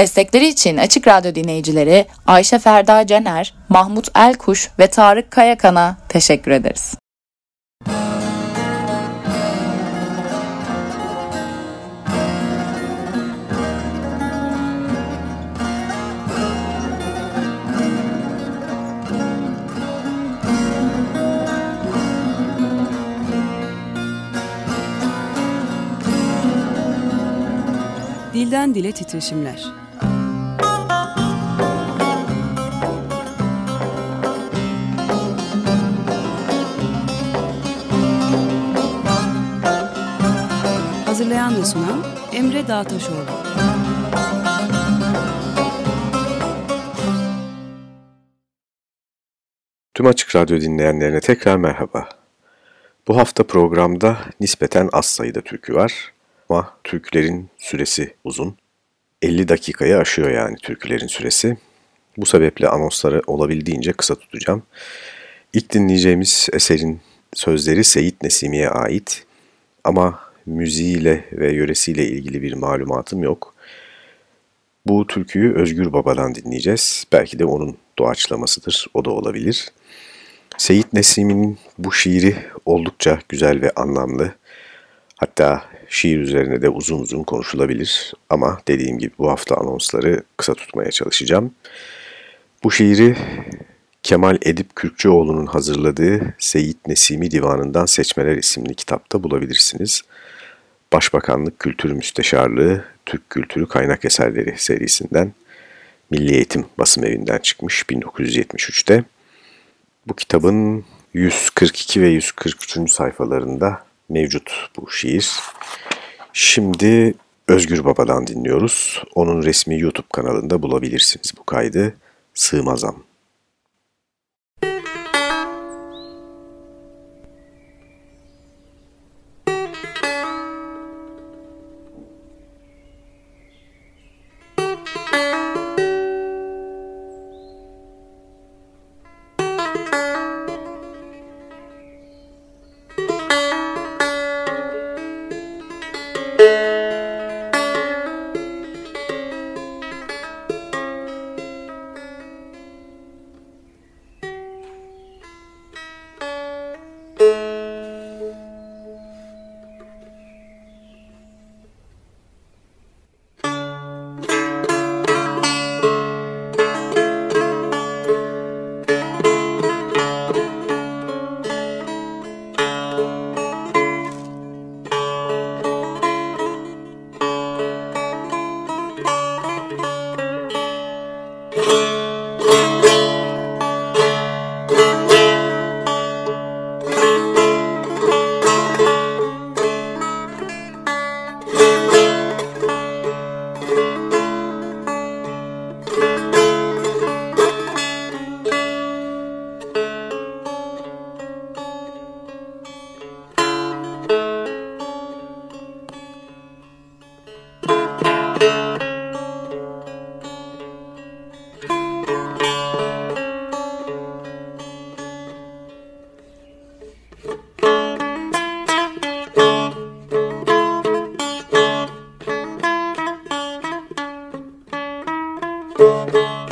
Destekleri için Açık Radyo dinleyicileri Ayşe Ferda Cener, Mahmut Elkuş ve Tarık Kayakan'a teşekkür ederiz. Dilden Dile Titreşimler Hazırlayan ve sunan Emre Dağtaşoğlu Tüm Açık Radyo dinleyenlerine tekrar merhaba. Bu hafta programda nispeten az sayıda türkü var ama türkülerin süresi uzun. 50 dakikayı aşıyor yani türkülerin süresi. Bu sebeple anonsları olabildiğince kısa tutacağım. İlk dinleyeceğimiz eserin sözleri Seyit Nesimi'ye ait ama müziğiyle ve yöresiyle ilgili bir malumatım yok. Bu türküyü Özgür Baba'dan dinleyeceğiz. Belki de onun doğaçlamasıdır, o da olabilir. Seyit Nesimi'nin bu şiiri oldukça güzel ve anlamlı. Hatta şiir üzerine de uzun uzun konuşulabilir ama dediğim gibi bu hafta anonsları kısa tutmaya çalışacağım. Bu şiiri Kemal Edip Kürkçüoğlu'nun hazırladığı Seyit Nesimi Divanı'ndan Seçmeler isimli kitapta bulabilirsiniz. Başbakanlık Kültür Müsteşarlığı Türk Kültürü Kaynak Eserleri serisinden Milli Eğitim basım evinden çıkmış 1973'te. Bu kitabın 142 ve 143. sayfalarında mevcut bu şiir. Şimdi Özgür Baba'dan dinliyoruz. Onun resmi YouTube kanalında bulabilirsiniz bu kaydı. Sığmazam. Música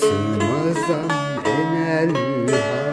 Sığmazam enelha Encül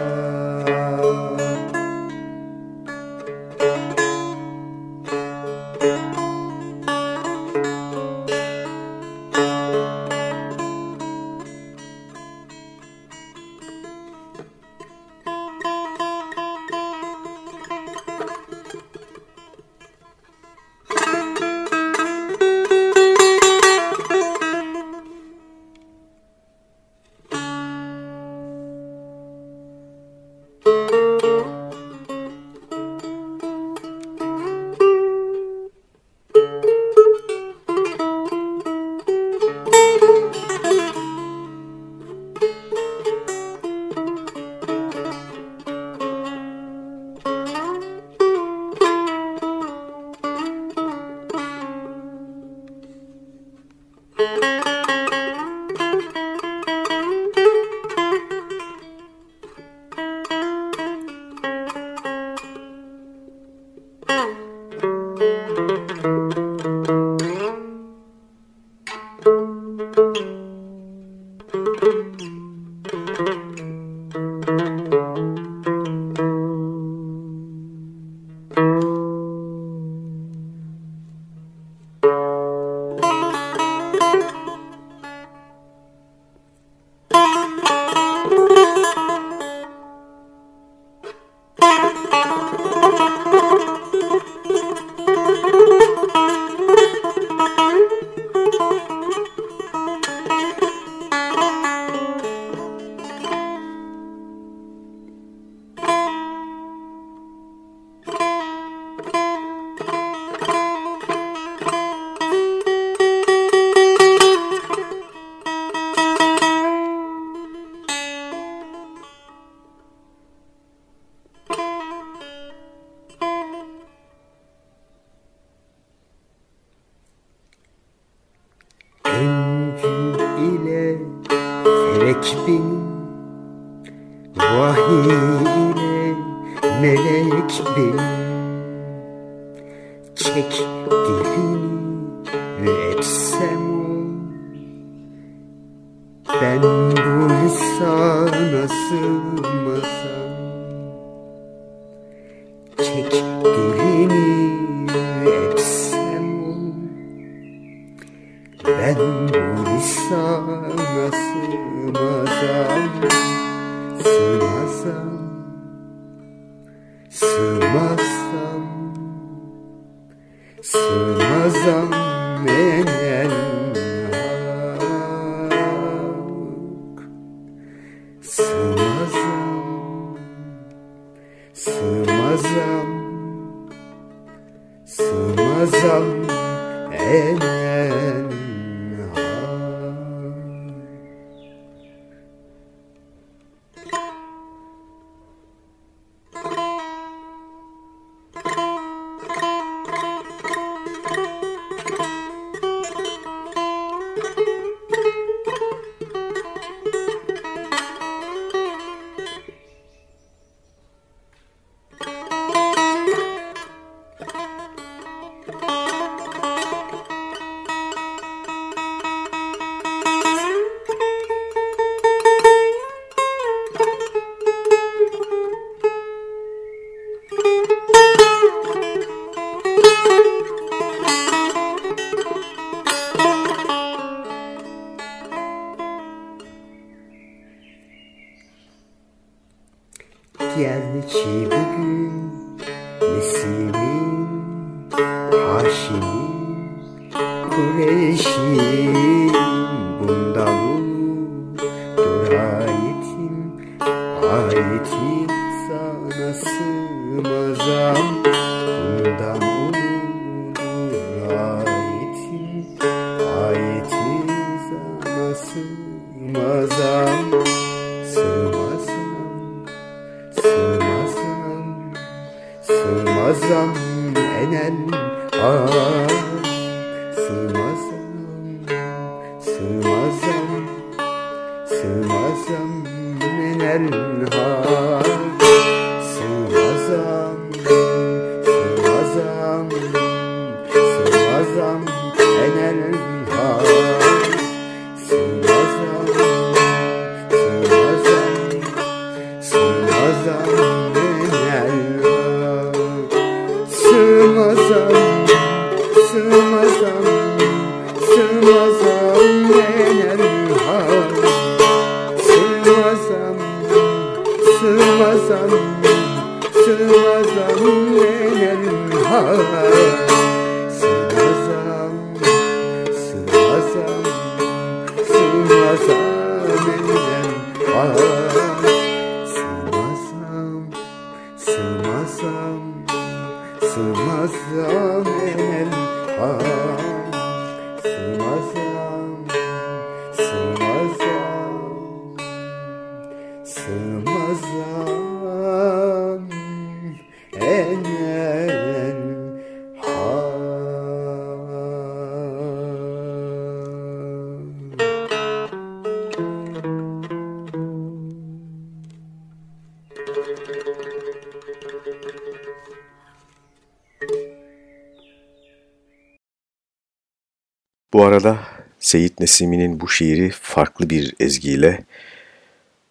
Bu arada Seyit Nesimi'nin bu şiiri farklı bir ezgiyle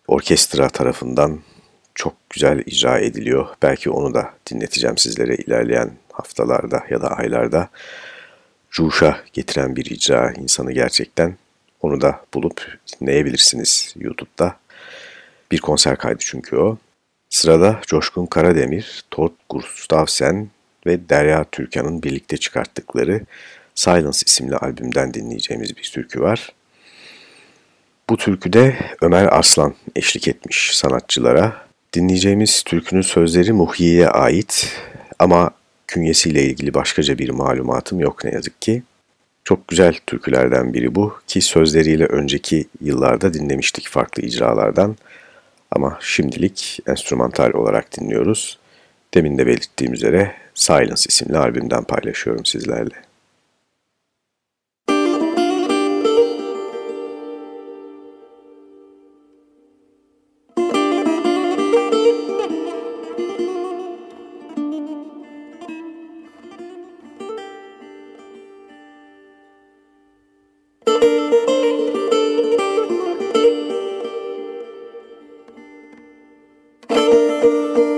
orkestra tarafından çok güzel icra ediliyor. Belki onu da dinleteceğim sizlere ilerleyen haftalarda ya da aylarda. Cuşa getiren bir icra insanı gerçekten. Onu da bulup dinleyebilirsiniz YouTube'da. Bir konser kaydı çünkü o. Sırada Coşkun Karademir, Tord Gustafsson ve Derya Türkan'ın birlikte çıkarttıkları Silence isimli albümden dinleyeceğimiz bir türkü var. Bu türküde Ömer Arslan eşlik etmiş sanatçılara. Dinleyeceğimiz türkünün sözleri Muhyi'ye ait ama künyesiyle ilgili başkaca bir malumatım yok ne yazık ki. Çok güzel türkülerden biri bu ki sözleriyle önceki yıllarda dinlemiştik farklı icralardan. Ama şimdilik enstrümantal olarak dinliyoruz. Demin de belirttiğim üzere Silence isimli albümden paylaşıyorum sizlerle. Música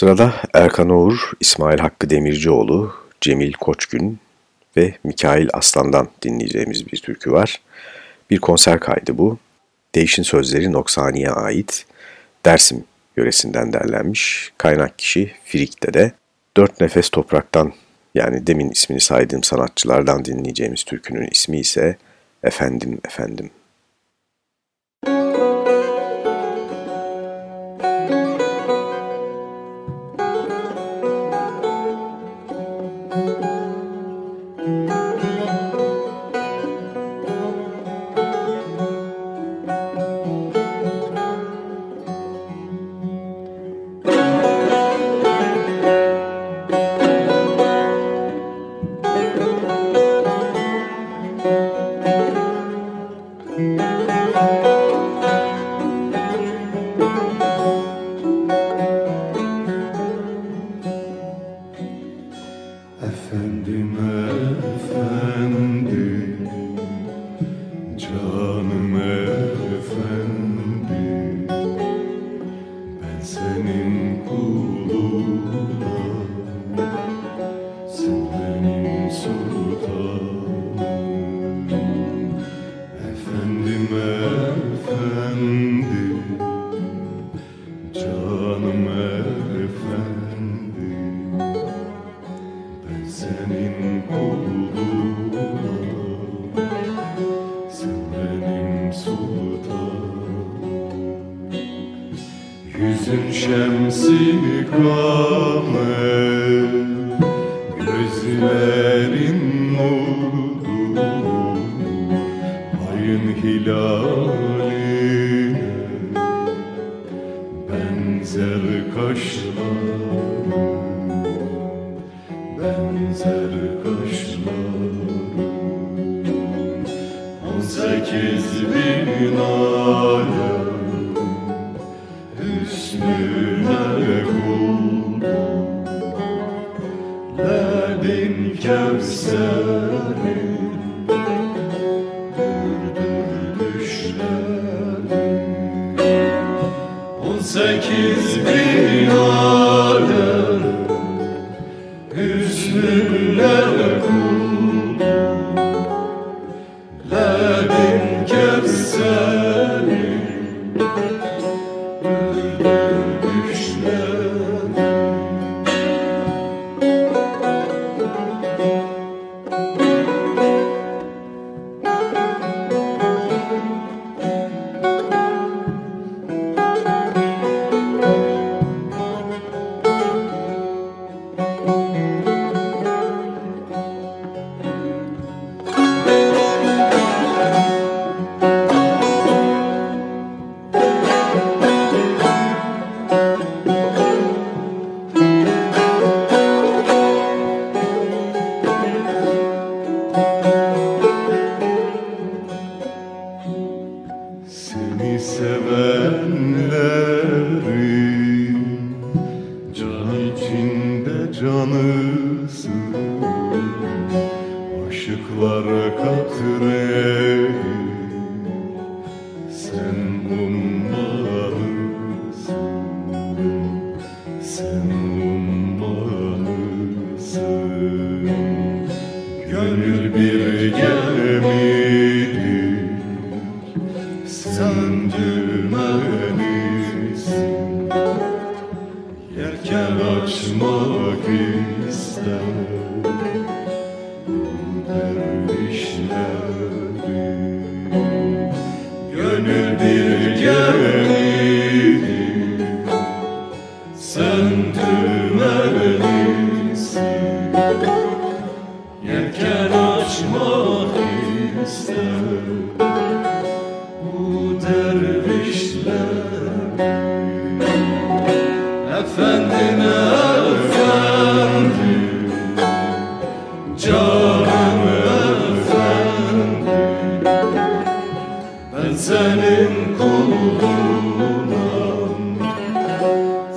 Sırada Erkan Oğur, İsmail Hakkı Demircioğlu, Cemil Koçgün ve Mikail Aslan'dan dinleyeceğimiz bir türkü var. Bir konser kaydı bu. Değişin sözleri Noksani'ye ait. Dersim yöresinden derlenmiş. Kaynak kişi Firik'te de. Dört Nefes Toprak'tan yani demin ismini saydığım sanatçılardan dinleyeceğimiz türkünün ismi ise Efendim Efendim.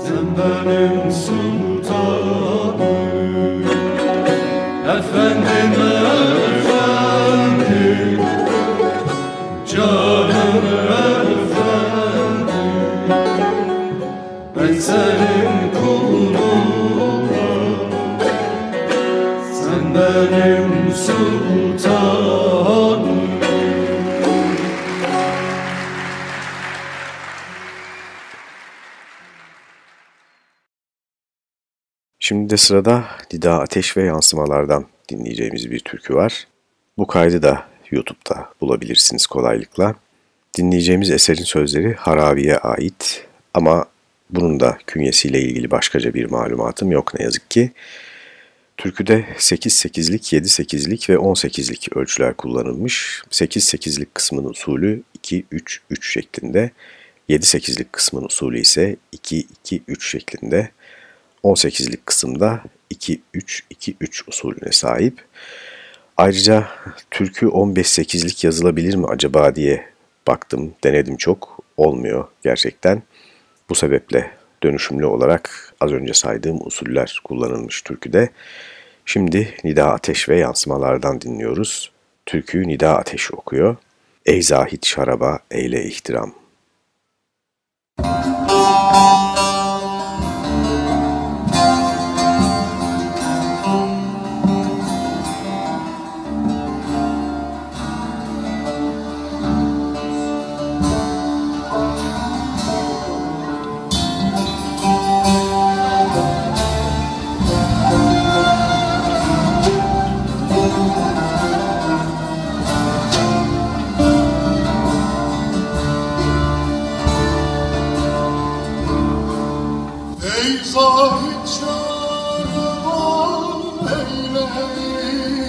Sen benim sultanım Efendim efendim. Canım efendim. Ben senin kulunum. Sen benim sultanım. Şimdi sırada Nida Ateş ve Yansımalardan dinleyeceğimiz bir türkü var. Bu kaydı da YouTube'da bulabilirsiniz kolaylıkla. Dinleyeceğimiz eserin sözleri Haravi'ye ait ama bunun da künyesiyle ilgili başkaca bir malumatım yok ne yazık ki. Türküde 8-8'lik, 7-8'lik ve 18'lik ölçüler kullanılmış. 8-8'lik kısmının usulü 2-3-3 şeklinde, 7-8'lik kısmının usulü ise 2-2-3 şeklinde. 18'lik kısımda 2-3-2-3 usulüne sahip. Ayrıca türkü 15-8'lik yazılabilir mi acaba diye baktım, denedim çok. Olmuyor gerçekten. Bu sebeple dönüşümlü olarak az önce saydığım usuller kullanılmış türküde. Şimdi Nida Ateş ve yansımalardan dinliyoruz. Türküyü Nida Ateş okuyor. Ey zahit şaraba eyle ihtiram. sahip çağıran eyle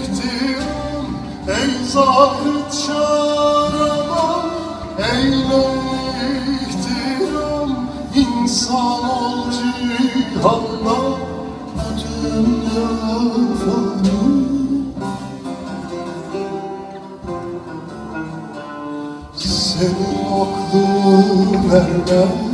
ihtiram Ey zahit çağıran eyle İnsan ol dünya Senin aklın ermez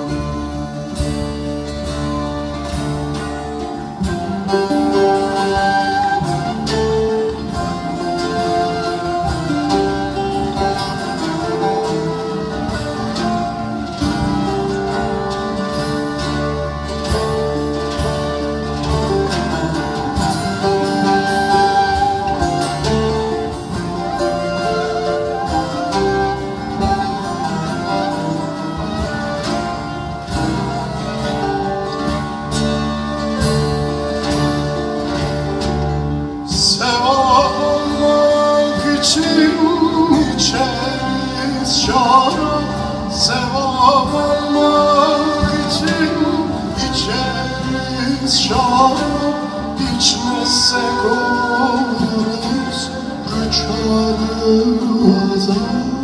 fitil olur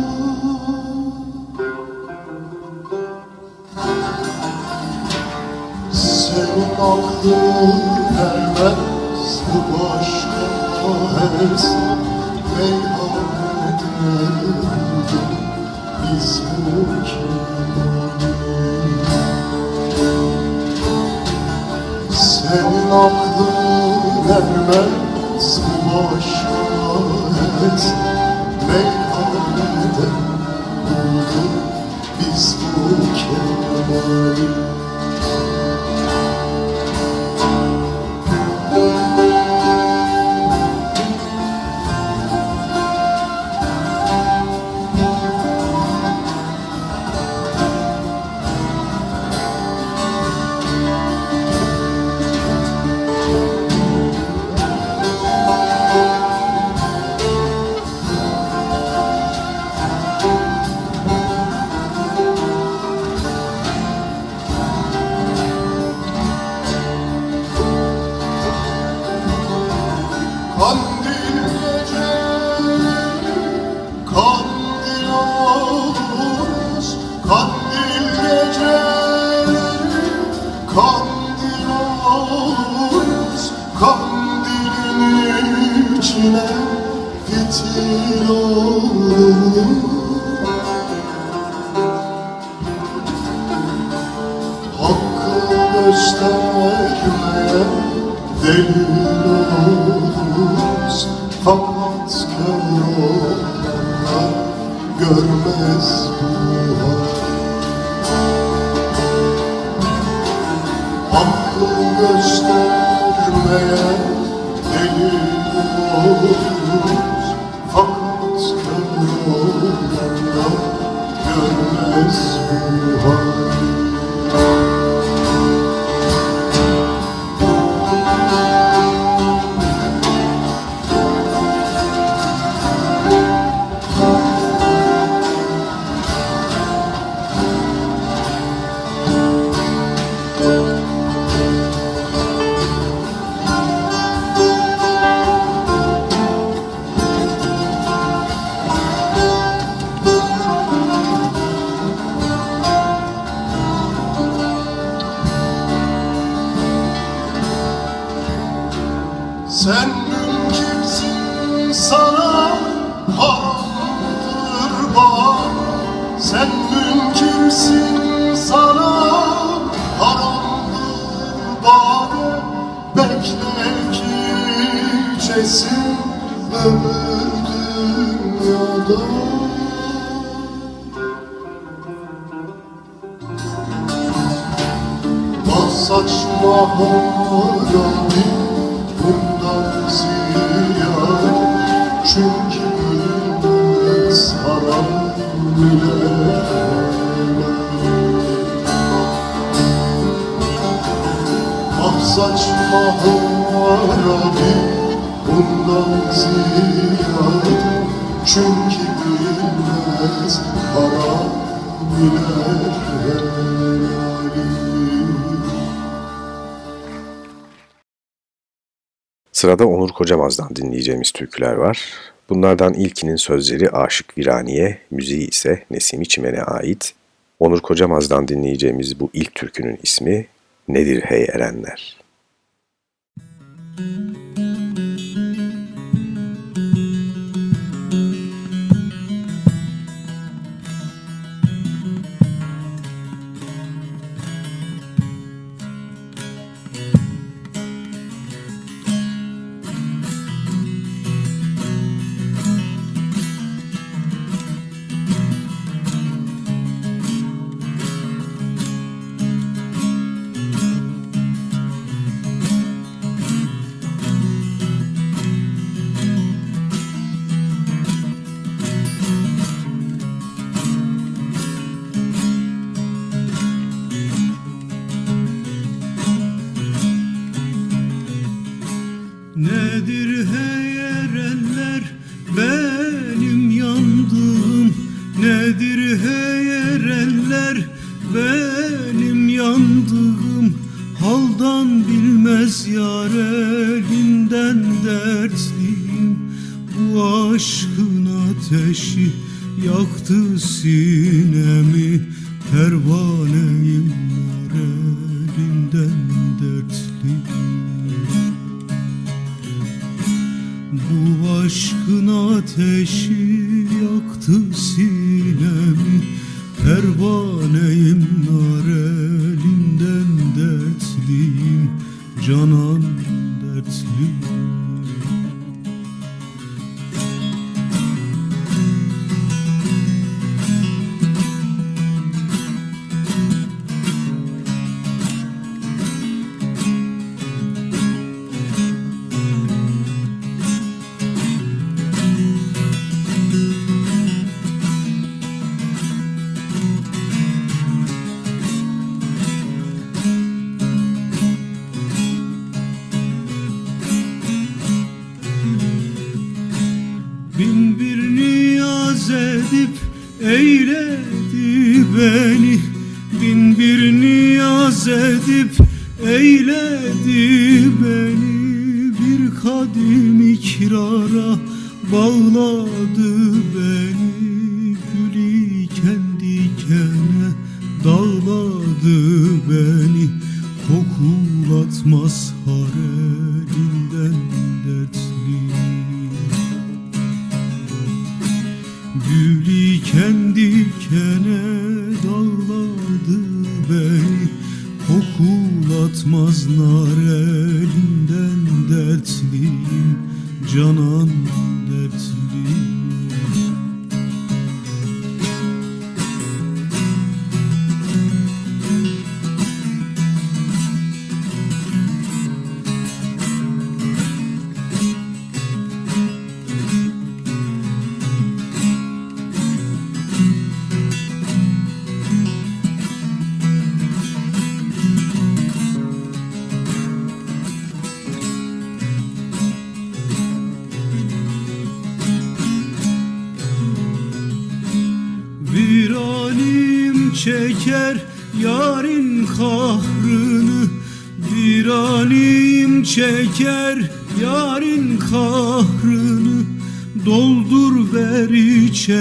göstermeye deli oldum Sırada Onur Kocamaz'dan dinleyeceğimiz türküler var. Bunlardan ilkinin sözleri Aşık Viraniye, müziği ise Nesimi Çimen'e ait. Onur Kocamaz'dan dinleyeceğimiz bu ilk türkünün ismi Nedir Hey Erenler? Müzik lady.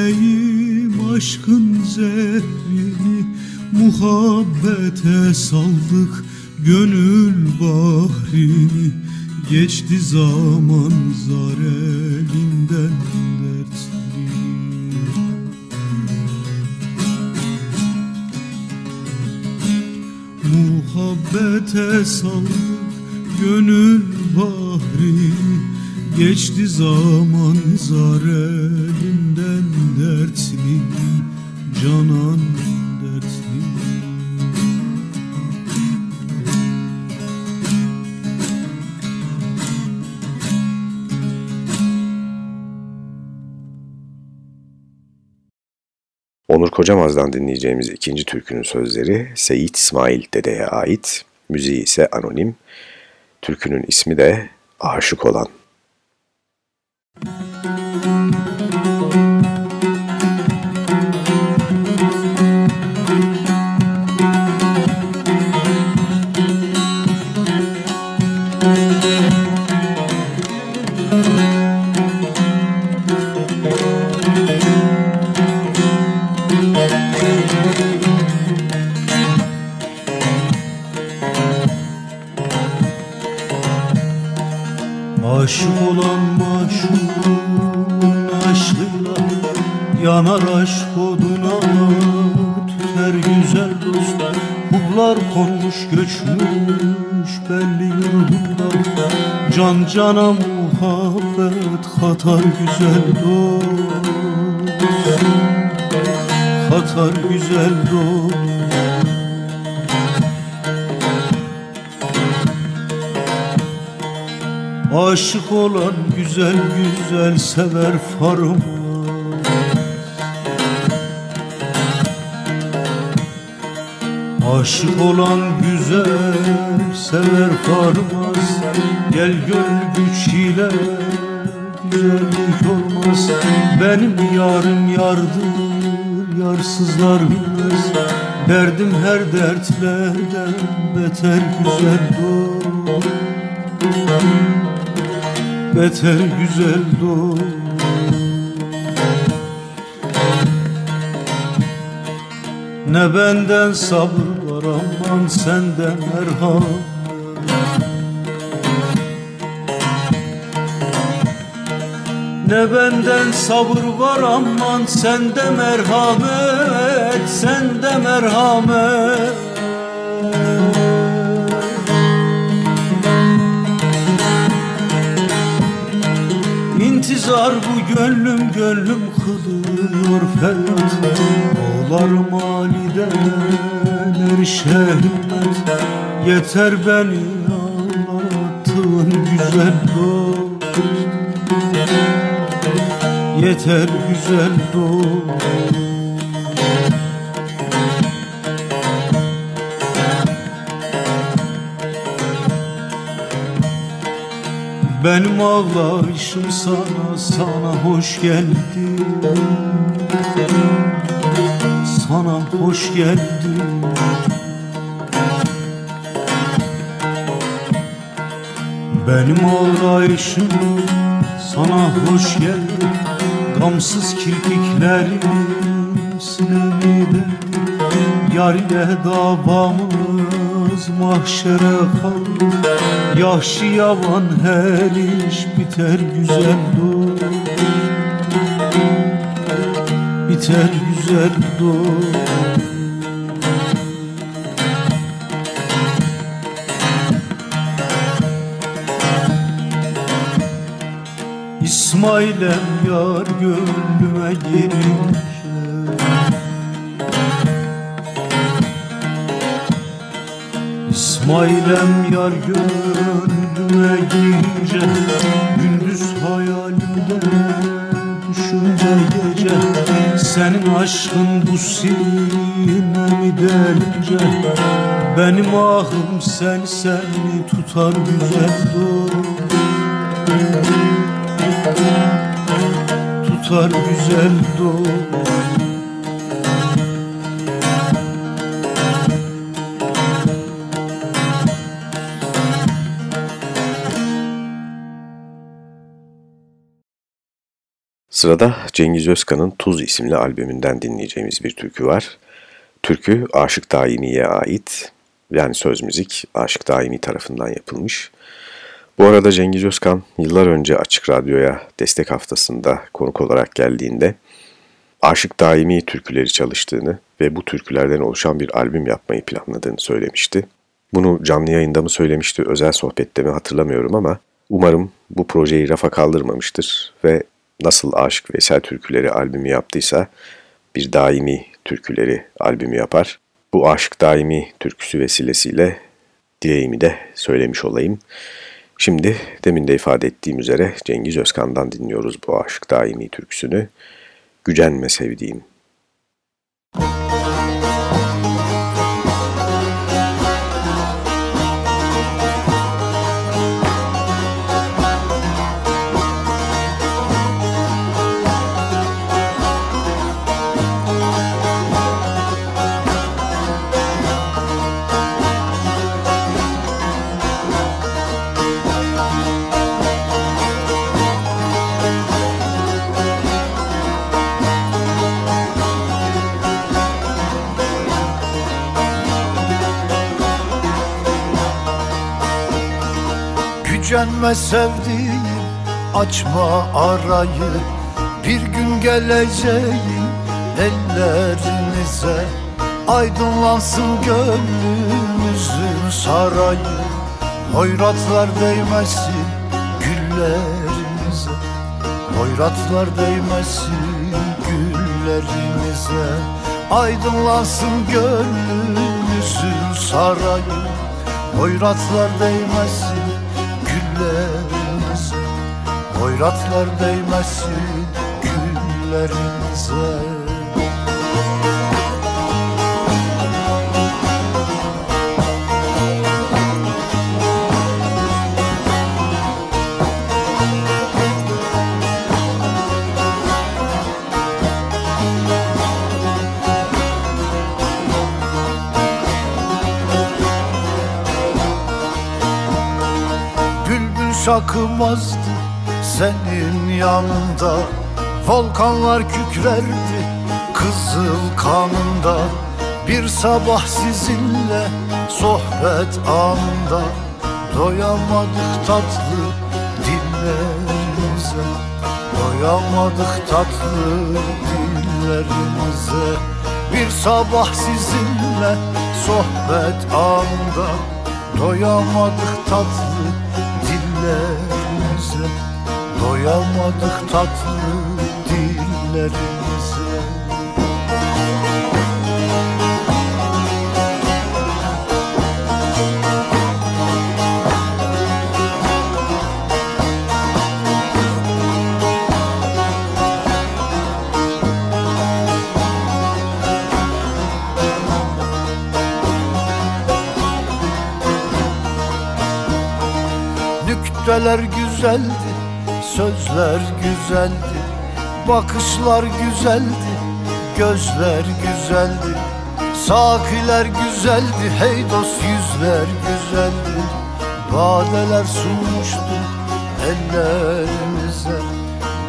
İçeyim aşkın zehrini Muhabbete saldık gönül bahrini. Geçti zaman zar elinden dertli. Muhabbete saldık gönül bahrini Geçti zaman zar elinden dertli Canan dertli Onur Kocamaz'dan dinleyeceğimiz ikinci türkünün sözleri Seyit İsmail Dede'ye ait, müziği ise anonim. Türkünün ismi de Aşık Olan. Aşık olan maşuğun aşkıyla Yanar aşk oduna Tüter güzel dost Kullar konmuş göçmüş belli yurdunda Can cana muhabbet Katar güzel dost Katar güzel dost Aşık olan güzel güzel sever farım. Aşık olan güzel sever farmaz Gel gönül güç ile güzellik olmaz. Benim yarım yardır yarsızlar bilmez. Derdim her dertlerden beter güzel dost beter güzel dost Ne benden sabır var aman senden merhamet Ne benden sabır var aman sende merhamet Sende merhamet İntizar bu gönlüm gönlüm kılıyor feryat Ağlar maniden erişehimmet Yeter beni ağlattığın güzel dost. Yeter güzel dost Benim ağlayışım sana, sana hoş geldi Sana hoş geldi Benim ağlayışım sana hoş geldi Gamsız kirpiklerim sinemide Yar ile davamız mahşere kaldı Yahşi yavan her iş biter güzel dost Biter güzel dost İsmail'em yar gönlüme girince İsmail'em yar gönlüme girince Gündüz hayalimde düşünce gece. Senin aşkın bu sinemi delince Benim ahım sen seni tutar güzel dost Tutar güzel dost Sırada Cengiz Özkan'ın Tuz isimli albümünden dinleyeceğimiz bir türkü var. Türkü Aşık Daimi'ye ait, yani söz müzik Aşık Daimi tarafından yapılmış. Bu arada Cengiz Özkan yıllar önce Açık Radyo'ya destek haftasında konuk olarak geldiğinde Aşık Daimi türküleri çalıştığını ve bu türkülerden oluşan bir albüm yapmayı planladığını söylemişti. Bunu canlı yayında mı söylemişti, özel sohbette mi hatırlamıyorum ama umarım bu projeyi rafa kaldırmamıştır ve nasıl Aşık Veysel türküleri albümü yaptıysa bir daimi türküleri albümü yapar. Bu Aşık Daimi türküsü vesilesiyle dileğimi de söylemiş olayım. Şimdi demin de ifade ettiğim üzere Cengiz Özkan'dan dinliyoruz bu Aşık Daimi türküsünü. Gücenme sevdiğim. Gücenme sevdiğim açma arayı. Bir gün geleceğim ellerinize. Aydınlansın gönlümüzün sarayı. Hoyratlar değmesin güllerimize Hoyratlar değmesin güllerimize Aydınlansın gönlümüzün sarayı. Hoyratlar değmesin güllerimize Hoyratlar değmesin güllerimize Şakımazdı senin yanında. Volkanlar kükrerdi kızıl kanında. Bir sabah sizinle sohbet anında. Doyamadık tatlı dillerinize Doyamadık tatlı dillerinize Bir sabah sizinle sohbet anında. Doyamadık tatlı dillerinize Doyamadık tatlı dillerinize Nükteler güzeldi, sözler güzeldi Bakışlar güzeldi, gözler güzeldi. Sakiler güzeldi, hey dost yüzler güzeldi. Badeler sunmuştuk ellerimize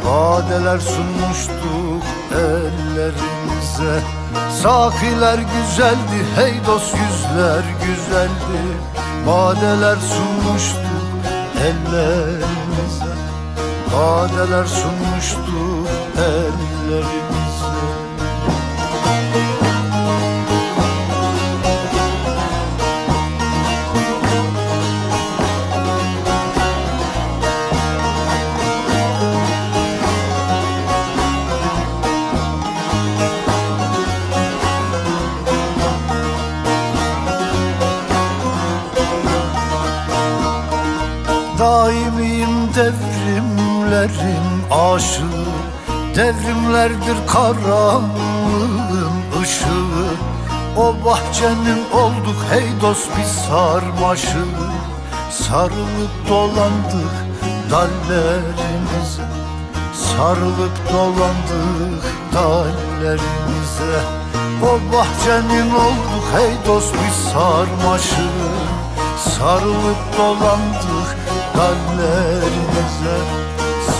Badeler sunmuştuk ellerimize. Sakiler güzeldi, hey dost yüzler güzeldi. Badeler sunmuştuk ellerimize Badeler sunmuştuk ellerimize devrimlerin aşığı Devrimlerdir karanlığın ışığı. O bahçenin olduk hey dost bir sarmaşı. Sarılıp dolandık dallerimize Sarılıp dolandık dallerimize O bahçenin olduk hey dost bir sarmaşı. Sarılıp dolandık dallerimize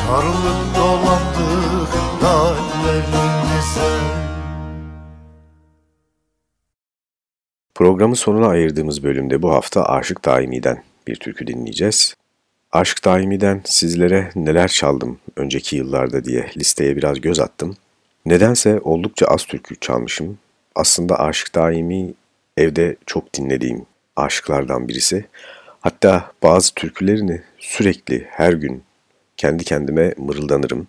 Sarılıp dolandık dallerimize Programın sonuna ayırdığımız bölümde bu hafta Aşık Daimi'den bir türkü dinleyeceğiz. Aşık Daimi'den sizlere neler çaldım önceki yıllarda diye listeye biraz göz attım. Nedense oldukça az türkü çalmışım. Aslında Aşık Daimi evde çok dinlediğim aşıklardan birisi. Hatta bazı türkülerini sürekli her gün kendi kendime mırıldanırım.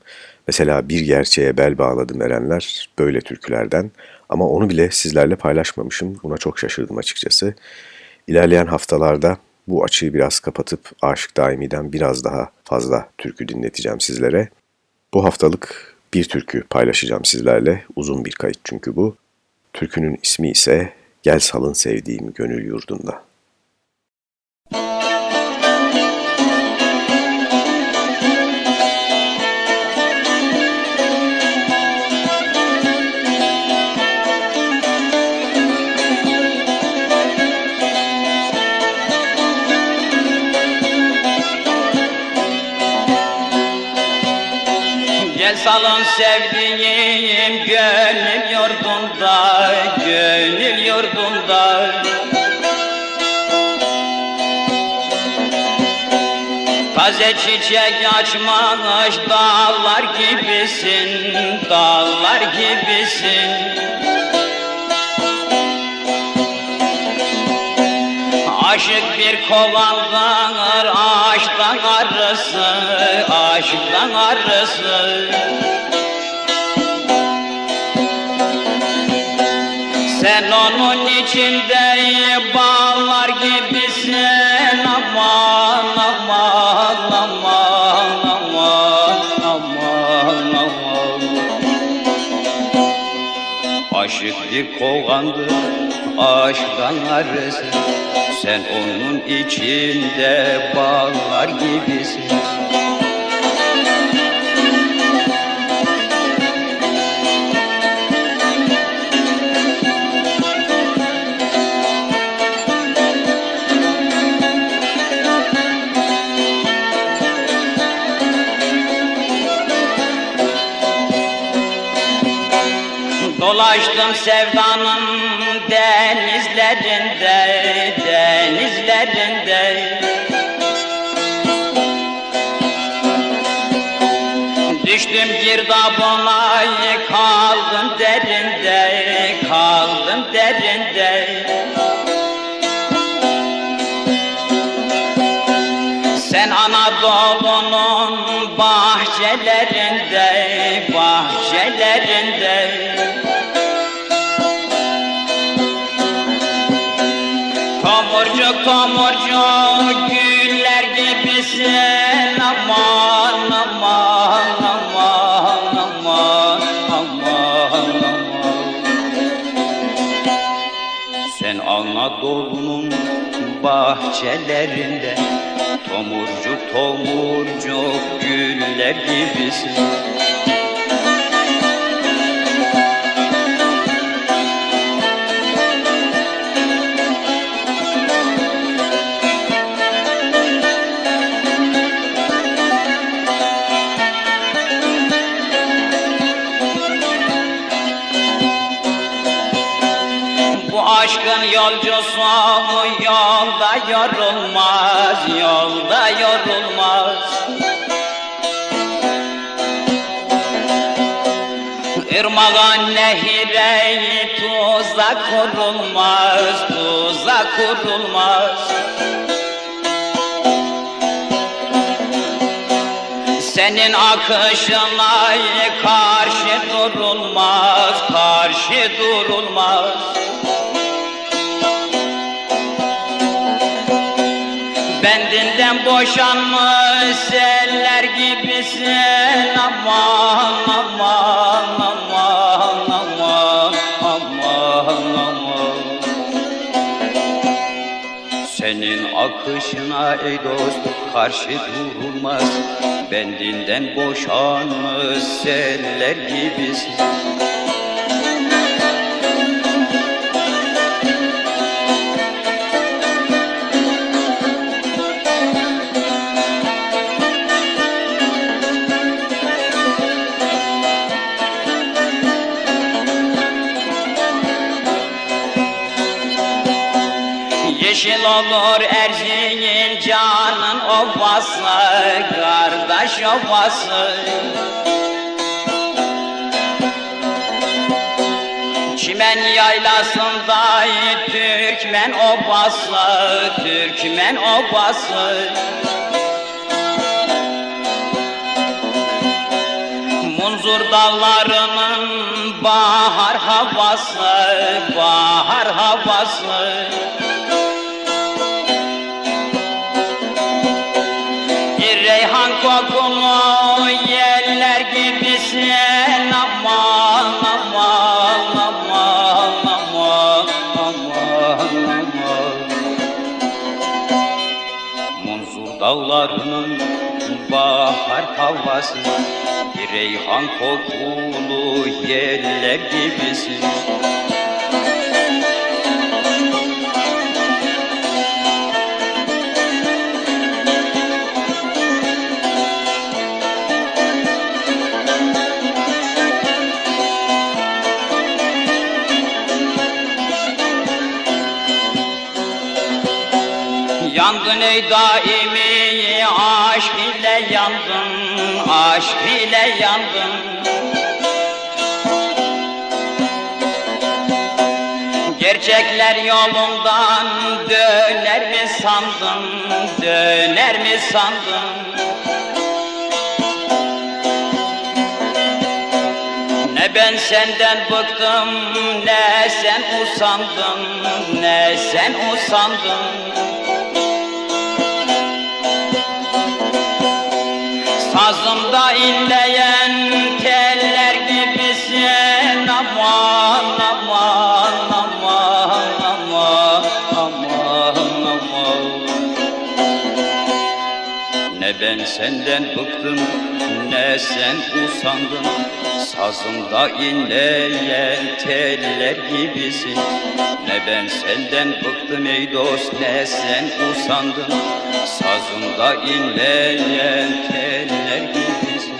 Mesela bir gerçeğe bel bağladım erenler böyle türkülerden ama onu bile sizlerle paylaşmamışım. Buna çok şaşırdım açıkçası. İlerleyen haftalarda bu açığı biraz kapatıp Aşık Daimi'den biraz daha fazla türkü dinleteceğim sizlere. Bu haftalık bir türkü paylaşacağım sizlerle. Uzun bir kayıt çünkü bu. Türkünün ismi ise Gel Salın Sevdiğim Gönül Yurdunda. Salın sevdiğim gönül yurdunda, gönül yurdunda Taze çiçek açmış dağlar gibisin, dağlar gibisin Aşık bir kovanlar aşktan arısı, aşktan arısı Sen onun içinde bağlar gibisin aman aman aman aman aman aman. Aşık bir kovandır aşktan arısı Sen onun içinde bağlar gibisin bahçelerinde, bahçelerinde. Tomurcuk tomurcuk güller gibisin. Aman aman aman aman aman aman. Sen Anadolu'nun bahçelerinde Tomurcuk tomurcuk güller gibisin aşkın yolcusu yolda yorulmaz, yolda yorulmaz. Irmağın nehire tuzak kurulmaz, tuzak kurulmaz. Senin akışına karşı durulmaz, karşı durulmaz. Boşanmış seller gibisin. Aman aman aman aman aman aman. Senin akışına ey dost karşı durulmaz. Bendinden boşanmış seller gibisin Yeşil olur Erzincan'ın canın obası Kardeş obası Çimen yaylasında Türkmen obası Türkmen obası Munzur dağlarının bahar havası Bahar havası Bir reyhan kokulu yerler gibisin. Yandın ey daimi Aşk ile yandın. Gerçekler yolundan döner mi sandın Döner mi sandın? Ne ben senden bıktım ne sen usandın Ne sen usandın Sazımda inleyen teller gibisin. Aman aman aman aman aman aman. Ne ben senden bıktım ne sen usandın Sazımda inleyen teller gibisin. Ne ben senden bıktım ey dost ne sen usandın. Sazımda inleyen teller gibisin.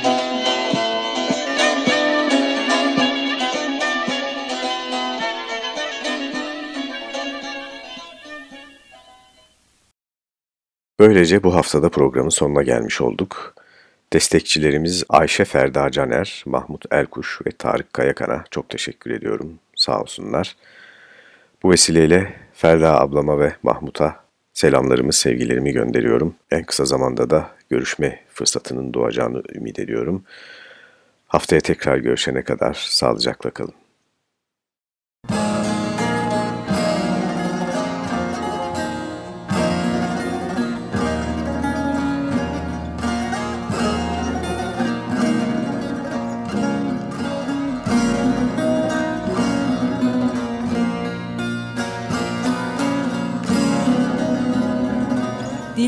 Böylece bu haftada programın sonuna gelmiş olduk. Destekçilerimiz Ayşe Ferda Caner, Mahmut Erkuş ve Tarık Kayakan'a çok teşekkür ediyorum. Sağ olsunlar. Bu vesileyle Ferda ablama ve Mahmut'a selamlarımı, sevgilerimi gönderiyorum. En kısa zamanda da görüşme fırsatının doğacağını ümit ediyorum. Haftaya tekrar görüşene kadar sağlıcakla kalın.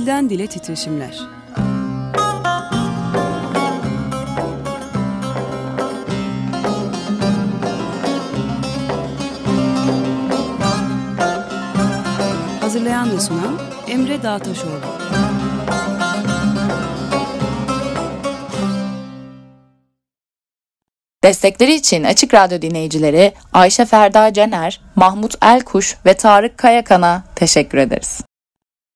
Dilden dile titreşimler. Hazırlayan ve sunan Emre Dağtaşoğlu. Destekleri için Açık Radyo dinleyicileri Ayşe Ferda Caner, Mahmut Elkuş ve Tarık Kayakan'a teşekkür ederiz.